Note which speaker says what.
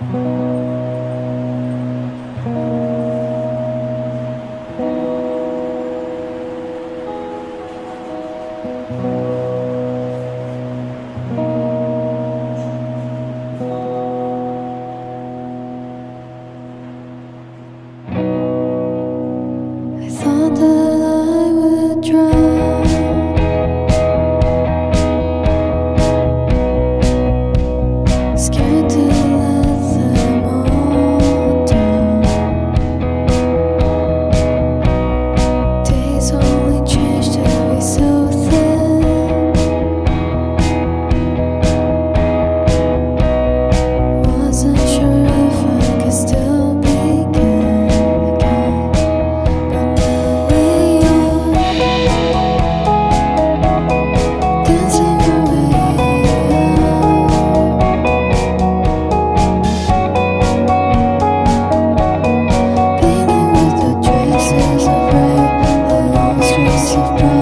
Speaker 1: thank you you